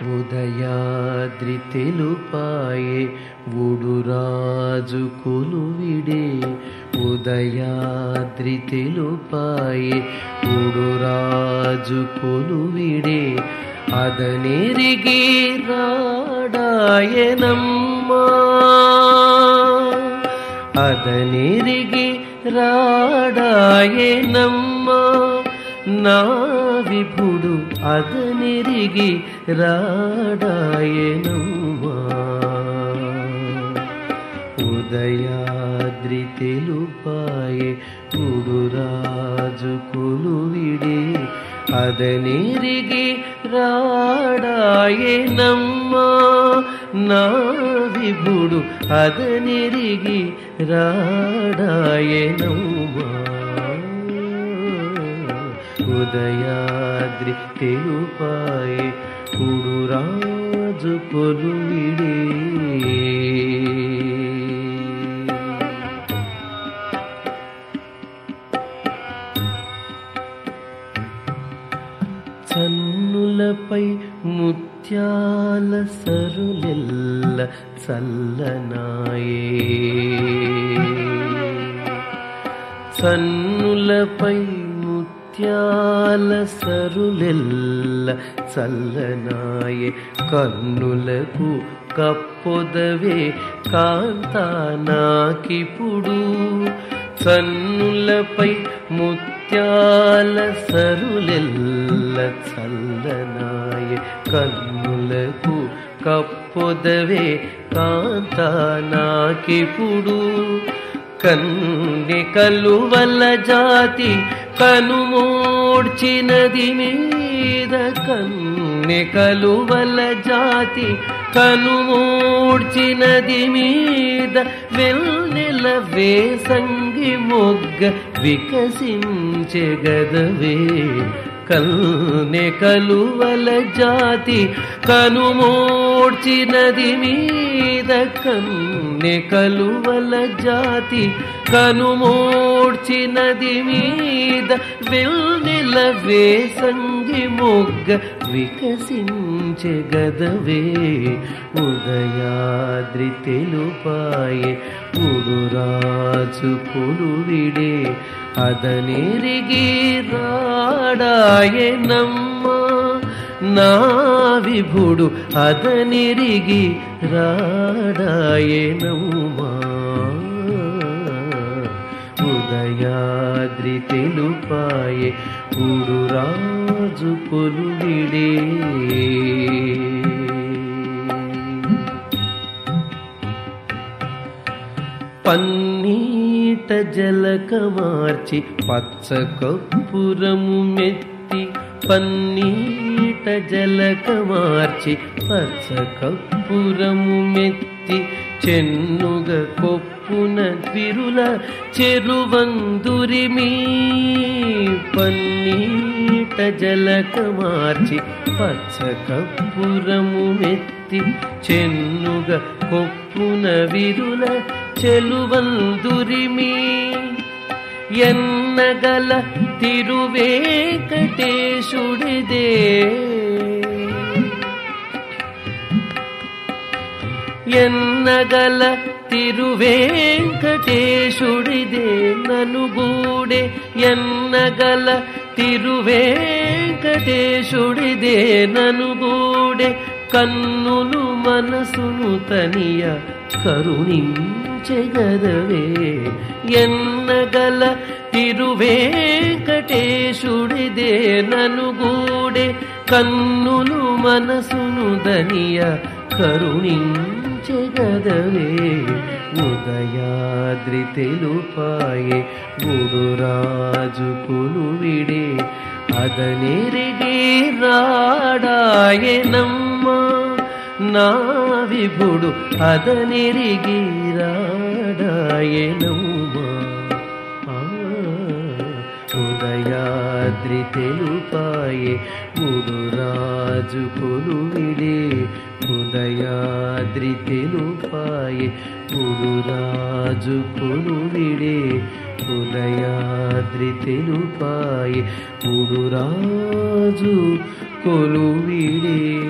ఉదయాద్రి తెలుపాయే ఉడురాజు కొలువిడే. ఉదయాద్రి తెలుపాయే ఉడురాజు కొలువిడే. అదనెరిగి రాడాయనమ్మా అదనెరిగి రాడాయనమ్మా నా విభుడు అదనిరిగి రాడాయనమ్మా ఉదయాద్రి తెలుపాయే గుడు రాజు కులువిడి అదనిరిగి రాడాయనమ్మా. నా విభుడు అదనిరిగి రాడాయనమ్మా ఉదయాద్రి తెలుపాయే కుడురాజు కొలువిడే చన్నులపై ముత్యాల సరులెల్ల చల్లనాయే సన్నులపై ముత్యాల సరులెల్ల చల్లనాయే కన్నులకు కప్పొదవే కాంతానాకిపుడు. సన్నులపై ముత్యాల సరులెల్ల చల్లనాయే కన్నులకు కప్పొదవే కాంతానాకిపుడు. కన్నె కలువల జాతి కనుమోడ్చినది మీద. కన్నె కలువల జాతి కనుమోడ్చినది మీద. వెల్నెల వేసంగి మొగ్గ వికసించెగదవే కల్నె కలువల జాతి కనుమోడ్చినది మీద కన్నె కలువల జాతి కనుమోడ్చినది మీద వెన్నెల వేసంగి మొగ్గ వికసించెగదవే ఉదయాద్రి తెలుపాయే ఉడురాజు కొలువిడే అదనిరిగి రాడాయనమ్మ నా విభుడు అదనిరిగి రాడాయే నమ్మా. ఉదయాద్రి తెలుపాయే ఉడురాజు కొలువిడే పన్నీట జలక మార్చి పచ్చ కప్పురము మెత్తి పన్నీట జలక మార్చి పచ్చ కప్పురము మెత్తి చెన్నుగ కొప్పున విరుల చెరువందురిమి పన్నీట జలక మార్చి పచ్చ కప్పురము మెత్తి చెన్నుగ కొప్పున విరుల చెలువందురిమి ఎన్నగల తిరువేకటేశుడిదే. ఎన్నగల ತಿರುವೇಂಕಟೇಶುಡಿದೆ ನನುಗೂಡೆ ಎನ್ನಗಲ ತಿರುವೇಂಕಟೇಶುಡಿದೆ ನನುಗೂಡೆ ಕನ್ನುಲು ಮನಸುನು ತನಿಯ ಕರುಣಿಂಚೆಗದವೇ ಎನ್ನಗಲ ತಿರುವೇಂಕಟೇಶುಡಿದೆ ನನುಗೂಡೆ ಕನ್ನುಲು ಮನಸುನು ದನಿಯ ಕರುಣಿ కరుణించెగదవే ఉదయాద్రి తెలుపాయే గుడురాజు కొలువిడే అదనిరిగి రాడాయనమ్మ నా విభుడు అదనిరిగి రాడాయనమ్మా ఉదయాద్రి తెలుపాయే గుడురాజు కొలువిడే ఉదయాద్రి తెలుపాయే గుడురాజు కొలువిడే ఉదయాద్రి తెలుపాయే. పురురాజు కొలువిడే.